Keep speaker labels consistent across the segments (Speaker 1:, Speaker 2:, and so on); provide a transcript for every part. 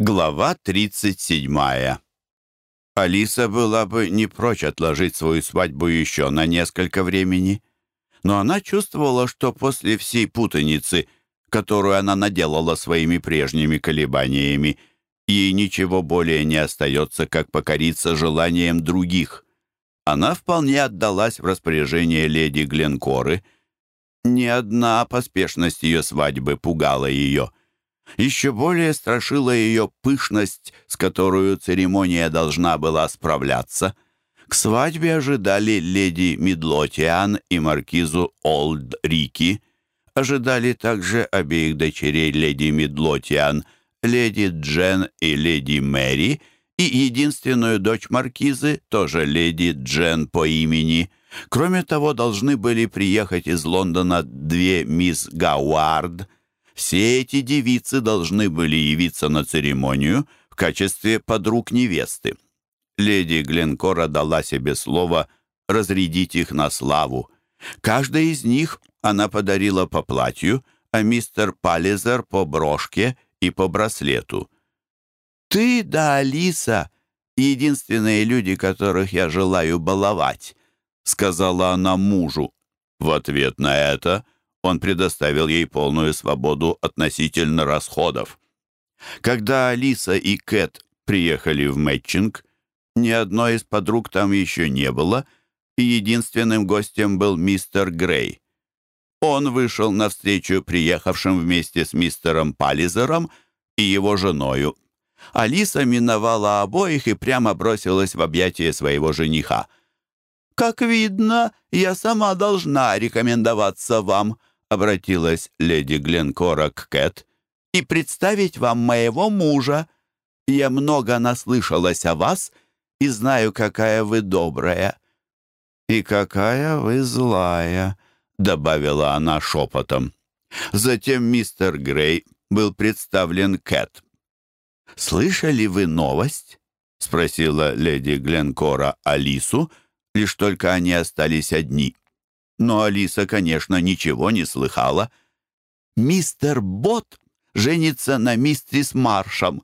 Speaker 1: Глава 37. Алиса была бы не прочь отложить свою свадьбу еще на несколько времени, но она чувствовала, что после всей путаницы, которую она наделала своими прежними колебаниями, ей ничего более не остается, как покориться желаниям других. Она вполне отдалась в распоряжение леди Гленкоры. Ни одна поспешность ее свадьбы пугала ее — еще более страшила ее пышность, с которою церемония должна была справляться. К свадьбе ожидали леди Мидлотиан и маркизу Олдрики. Ожидали также обеих дочерей леди Мидлотиан, леди Джен и леди Мэри, и единственную дочь маркизы, тоже леди Джен по имени. Кроме того, должны были приехать из Лондона две мисс Гауард – все эти девицы должны были явиться на церемонию в качестве подруг невесты. Леди Гленкора дала себе слово разрядить их на славу. Каждой из них она подарила по платью, а мистер Паллизер по брошке и по браслету. «Ты да Алиса!» единственные люди, которых я желаю баловать», — сказала она мужу. В ответ на это он предоставил ей полную свободу относительно расходов. Когда Алиса и Кэт приехали в Мэтчинг, ни одной из подруг там еще не было, и единственным гостем был мистер Грей. Он вышел навстречу приехавшим вместе с мистером Паллизером и его женою. Алиса миновала обоих и прямо бросилась в объятия своего жениха. «Как видно, я сама должна рекомендоваться вам», обратилась леди Гленкора к Кэт, и представить вам моего мужа. Я много наслышалась о вас и знаю, какая вы добрая». «И какая вы злая», — добавила она шепотом. Затем мистер Грей был представлен Кэт. «Слышали вы новость?» — спросила леди Гленкора Алису, лишь только они остались одни но Алиса, конечно, ничего не слыхала. «Мистер Бот женится на мистерис Маршем.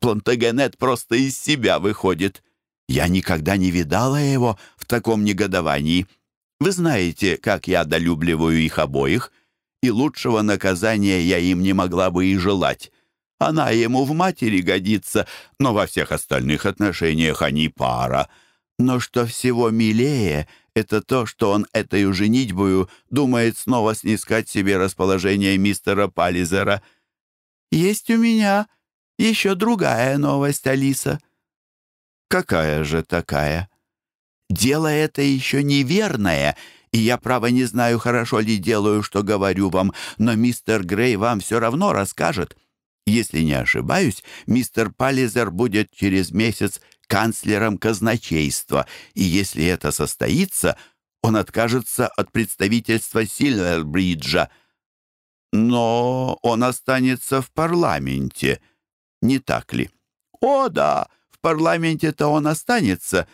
Speaker 1: Плантагенет просто из себя выходит. Я никогда не видала его в таком негодовании. Вы знаете, как я долюбливаю их обоих, и лучшего наказания я им не могла бы и желать». Она ему в матери годится, но во всех остальных отношениях они пара. Но что всего милее — это то, что он этой женитьбою думает снова снискать себе расположение мистера Паллизера. Есть у меня еще другая новость, Алиса. Какая же такая? Дело это еще неверное, и я, право, не знаю, хорошо ли делаю, что говорю вам, но мистер канцлером казначейства, и если это состоится, он откажется от представительства Сильвербриджа. Но он останется в парламенте, не так ли? О, да, в парламенте-то он останется.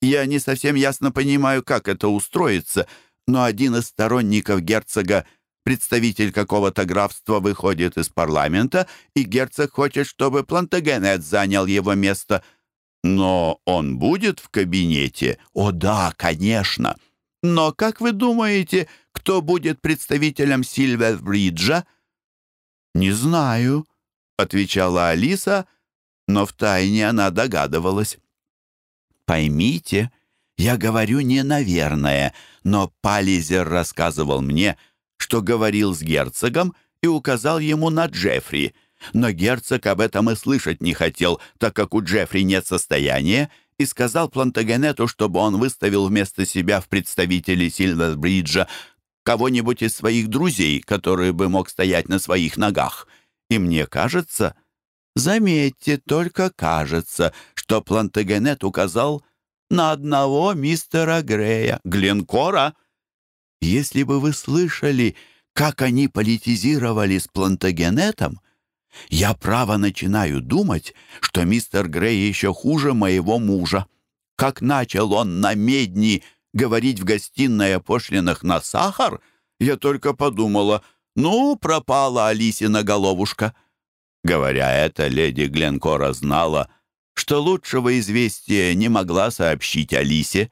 Speaker 1: Я не совсем ясно понимаю, как это устроится, но один из сторонников герцога представитель какого-то графства выходит из парламента, и герцог хочет, чтобы Плантагенет занял его место – но он будет в кабинете? О да, конечно. Но как вы думаете, кто будет представителем Сильвербриджа? Не знаю, отвечала Алиса, но втайне она догадывалась. Поймите, я говорю не наверное, но Пализер рассказывал мне, что говорил с герцогом и указал ему на Джеффри — но герцог об этом и слышать не хотел, так как у Джеффри нет состояния, и сказал Плантагенету, чтобы он выставил вместо себя в представители Сильвербриджа кого-нибудь из своих друзей, который бы мог стоять на своих ногах. И мне кажется, заметьте, только кажется, что Плантагенет указал на одного мистера Грея, Глинкора, Если бы вы слышали, как они политизировали с Плантагенетом, — я право начинаю думать, что мистер Грей еще хуже моего мужа. Как начал он на медни говорить в гостиной о пошлинах на сахар, я только подумала, ну, пропала Алисина головушка. Говоря это, леди Гленкора знала, что лучшего известия не могла сообщить Алисе.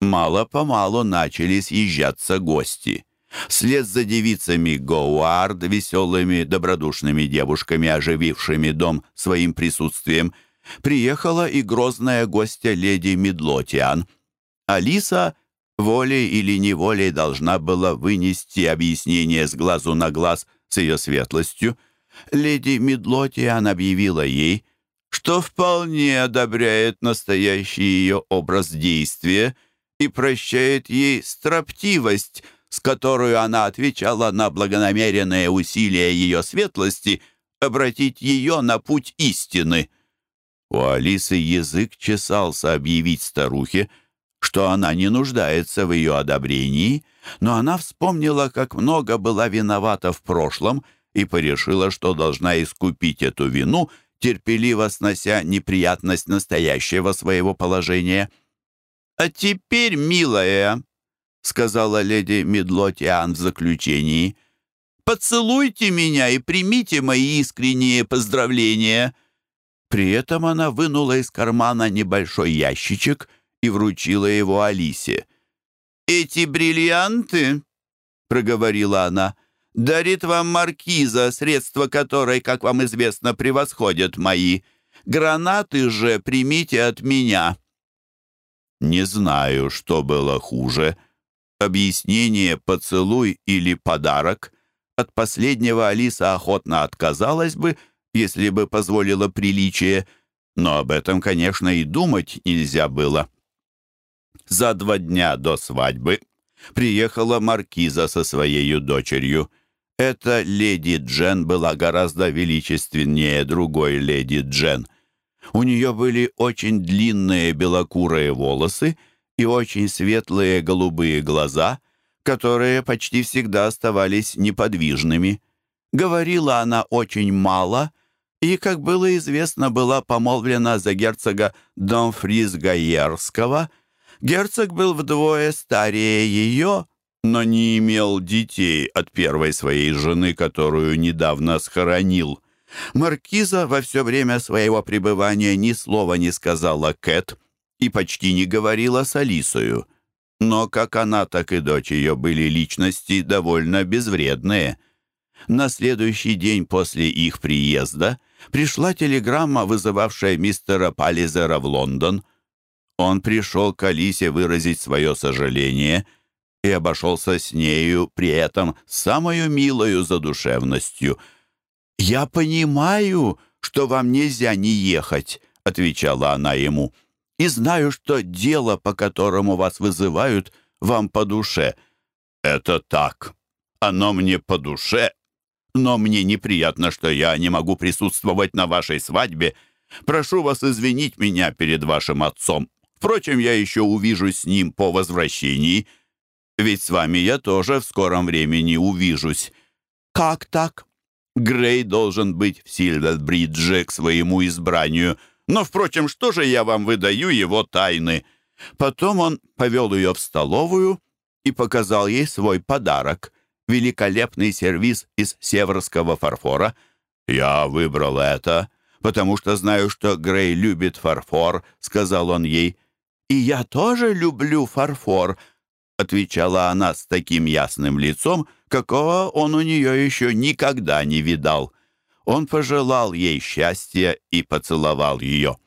Speaker 1: Мало-помалу начали съезжаться гости. Вслед за девицами Гоуард, веселыми, добродушными девушками, оживившими дом своим присутствием, приехала и грозная гостья леди Медлотиан. Алиса волей или неволей должна была вынести объяснение с глазу на глаз с ее светлостью. Леди Медлотиан объявила ей, что вполне одобряет настоящий ее образ действия и прощает ей строптивость — с которую она отвечала на благонамеренные усилия ее светлости обратить ее на путь истины. У Алисы язык чесался объявить старухе, что она не нуждается в ее одобрении, но она вспомнила, как много была виновата в прошлом и порешила, что должна искупить эту вину, терпеливо снося неприятность настоящего своего положения. «А теперь, милая», — сказала леди Медлотиан в заключении. «Поцелуйте меня и примите мои искренние поздравления!» При этом она вынула из кармана небольшой ящичек и вручила его Алисе. «Эти бриллианты, — проговорила она, — дарит вам маркиза, средства которой, как вам известно, превосходят мои. Гранаты же примите от меня». «Не знаю, что было хуже», — объяснение «поцелуй» или «подарок» от последнего Алиса охотно отказалась бы, если бы позволило приличие, но об этом, конечно, и думать нельзя было. За два дня до свадьбы приехала маркиза со своей дочерью. Эта леди Джен была гораздо величественнее другой леди Джен. У нее были очень длинные белокурые волосы — и очень светлые голубые глаза, которые почти всегда оставались неподвижными. Говорила она очень мало и, как было известно, была помолвлена за герцога Домфриз Герцог был вдвое старее ее, но не имел детей от первой своей жены, которую недавно схоронил. Маркиза во все время своего пребывания ни слова не сказала Кэт — и почти не говорила с Алисою. Но как она, так и дочь ее были личности довольно безвредные. На следующий день после их приезда пришла телеграмма, вызывавшая мистера Паллизера в Лондон. Он пришел к Алисе выразить свое сожаление и обошелся с нею при этом самую милою задушевностью. «Я понимаю, что вам нельзя не ехать», — отвечала она ему. — и знаю, что дело, по которому вас вызывают, вам по душе». «Это так. Оно мне по душе. Но мне неприятно, что я не могу присутствовать на вашей свадьбе. Прошу вас извинить меня перед вашим отцом. Впрочем, я еще увижусь с ним по возвращении, ведь с вами я тоже в скором времени увижусь». «Как так?» Грей должен быть в Сильвербридже к своему избранию — но, впрочем, что же я вам выдаю его тайны?» Потом он повел ее в столовую и показал ей свой подарок — великолепный сервиз из северского фарфора. «Я выбрал это, потому что знаю, что Грей любит фарфор», — сказал он ей. «И я тоже люблю фарфор», — отвечала она с таким ясным лицом, какого он у нее еще никогда не видал. Он пожелал ей счастья и поцеловал ее.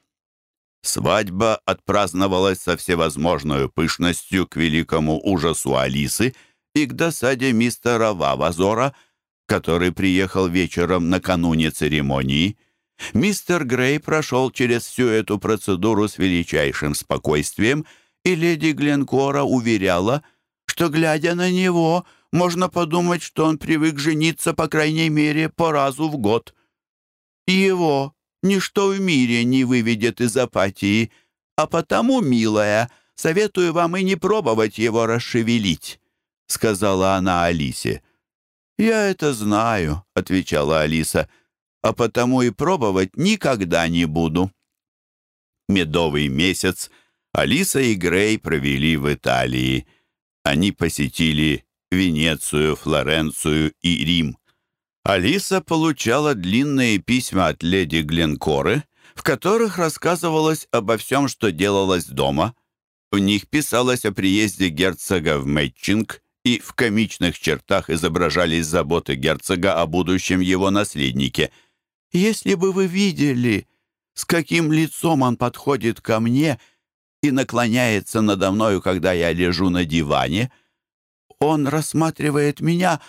Speaker 1: Свадьба отпраздновалась со всевозможной пышностью к великому ужасу Алисы и к досаде мистера Вавазора, который приехал вечером накануне церемонии. Мистер Грей прошел через всю эту процедуру с величайшим спокойствием, и леди Гленкора уверяла, что, глядя на него, — можно подумать, что он привык жениться, по крайней мере, по разу в год. Его ничто в мире не выведет из апатии, а потому, милая, советую вам и не пробовать его расшевелить», — сказала она Алисе. «Я это знаю», — отвечала Алиса, «а потому и пробовать никогда не буду». Венецию, Флоренцию и Рим. Алиса получала длинные письма от леди Гленкоры, в которых рассказывалось обо всем, что делалось дома. В них писалось о приезде герцога в Мэтчинг, и в комичных чертах изображались заботы герцога о будущем его наследнике. «Если бы вы видели, с каким лицом он подходит ко мне и наклоняется надо мною, когда я лежу на диване», он рассматривает меня...»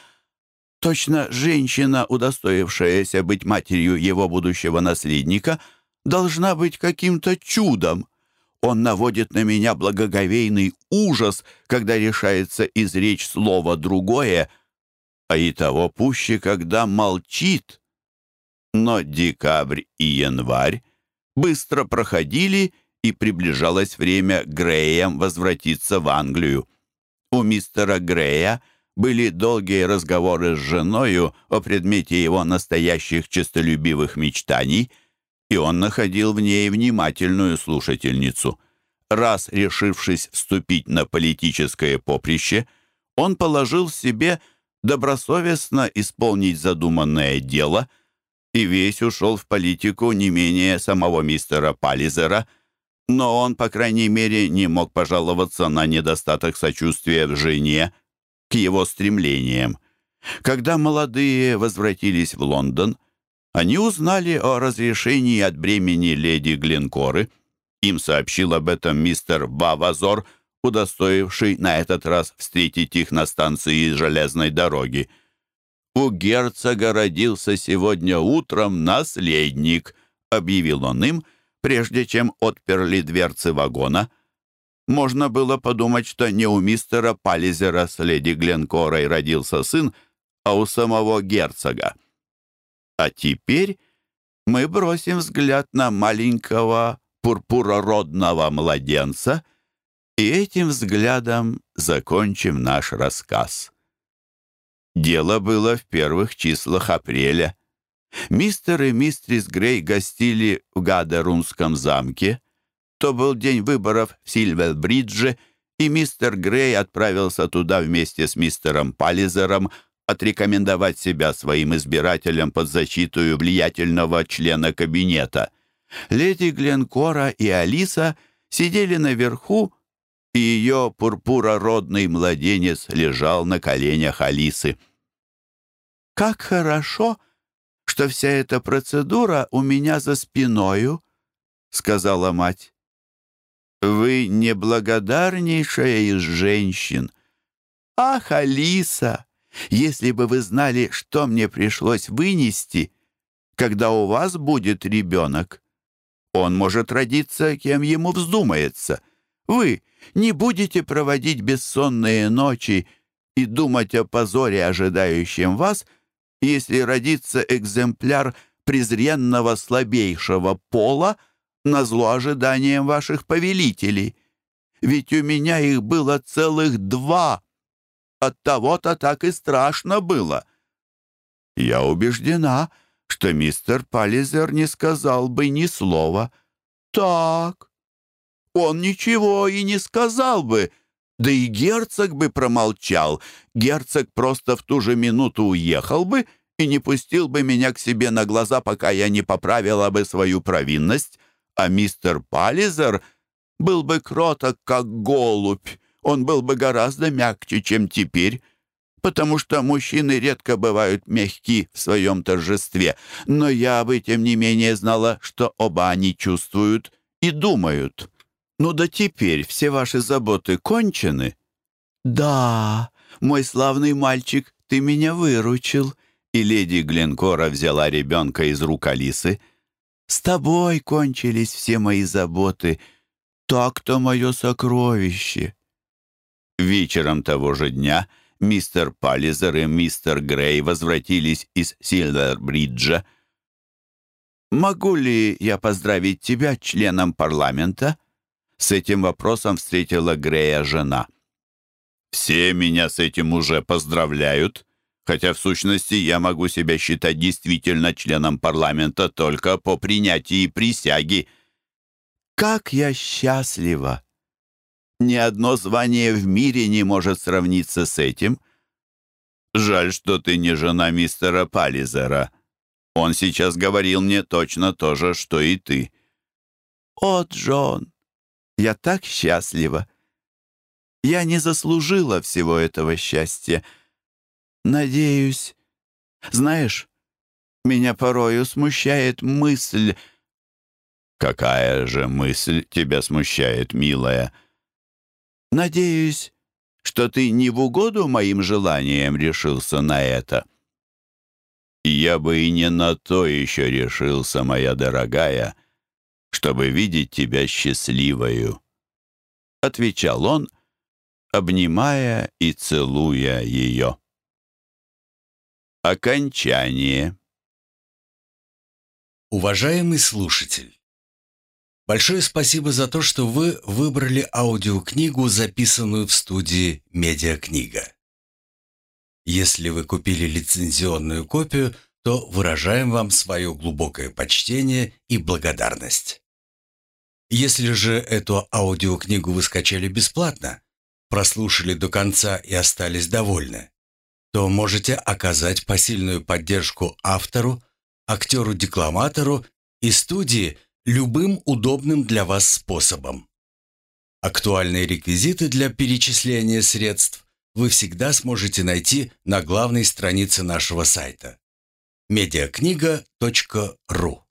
Speaker 1: Точно женщина, удостоившаяся быть матерью его будущего наследника, должна быть каким-то чудом. Он наводит на меня благоговейный ужас, когда решается изречь слово другое, а и того пуще, когда молчит. Но декабрь и январь быстро проходили, и приближалось время Греям возвратиться в Англию. У мистера Грея были долгие разговоры с женою о предмете его настоящих честолюбивых мечтаний, и он находил в ней внимательную слушательницу. Раз решившись вступить на политическое поприще, он положил в себе добросовестно исполнить задуманное дело и весь ушел в политику не менее самого мистера Паллизера – но он, по крайней мере, не мог пожаловаться на недостаток сочувствия в жене к его стремлениям. Когда молодые возвратились в Лондон, они узнали о разрешении от бремени леди Глинкоры. Им сообщил об этом мистер Бавазор, удостоивший на этот раз встретить их на станции железной дороги. «У герцога родился сегодня утром наследник», — объявил он им, — прежде чем отперли дверцы вагона — можно было подумать, что не у мистера Паллизера с леди Гленкорой родился сын, а у самого герцога. А теперь мы бросим взгляд на маленького пурпурородного младенца и этим взглядом закончим наш рассказ. Дело было в первых числах апреля. Мистер и мистрис Грей гостили в Гадерунском замке, то был день выборов в Сильвербридже, и мистер Грей отправился туда вместе с мистером Паллизером отрекомендовать себя своим избирателям под защиту влиятельного члена кабинета. Леди Гленкора и Алиса сидели наверху, и ее пурпурородный младенец лежал на коленях Алисы. «Как хорошо, что вся эта процедура у меня за спиною», — сказала мать. «Вы неблагодарнейшая из женщин. Ах, Алиса, если бы вы знали, что мне пришлось вынести, когда у вас будет ребенок. Он может родиться, кем ему вздумается. Вы не будете проводить бессонные ночи и думать о позоре, ожидающем вас — если родится экземпляр презренного слабейшего пола — на зло ожиданиям ваших повелителей. Ведь у меня их было целых два. От того-то так и страшно было. Я убеждена, что мистер Паллизер не сказал бы ни слова. Так, он ничего и не сказал бы, да и герцог бы промолчал. Герцог просто в ту же минуту уехал бы и не пустил бы меня к себе на глаза, пока я не поправила бы свою провинность а мистер Паллизер был бы кроток, как голубь. Он был бы гораздо мягче, чем теперь, потому что мужчины редко бывают мягки в своем торжестве. Но я бы, тем не менее, знала, что оба они чувствуют и думают. Ну да теперь все ваши заботы кончены? Да, мой славный мальчик, ты меня выручил. И леди Гленкора взяла ребенка из рук Алисы — С этим вопросом встретила Грея жена. «Все меня с этим уже поздравляют, хотя в сущности я могу себя считать действительно членом парламента только по принятии присяги». «Как я счастлива! Ни одно звание в мире не может сравниться с этим. Жаль, что ты не жена мистера Паллизера. Он сейчас говорил мне точно то же, что и ты».
Speaker 2: «О, Джон, я так счастлива. Я не заслужила всего этого счастья. Надеюсь. Знаешь, меня порою смущает мысль...
Speaker 1: Какая же мысль тебя смущает, милая?
Speaker 2: Надеюсь, что ты не в угоду моим желаниям решился на это.
Speaker 1: Я бы и не на то еще решился, моя дорогая, — чтобы видеть тебя счастливою», — отвечал он, обнимая и целуя ее. Окончание
Speaker 3: Уважаемый слушатель, большое спасибо за то, что вы выбрали аудиокнигу, записанную в студии «Медиакнига». Если вы купили лицензионную копию, то выражаем вам свое глубокое почтение и благодарность. Если же эту аудиокнигу вы скачали бесплатно, прослушали до конца и остались довольны, то можете оказать посильную поддержку автору, актеру-декламатору и студии любым удобным для вас способом. Актуальные реквизиты для перечисления средств вы всегда сможете найти на главной странице нашего сайта медиакнига.ру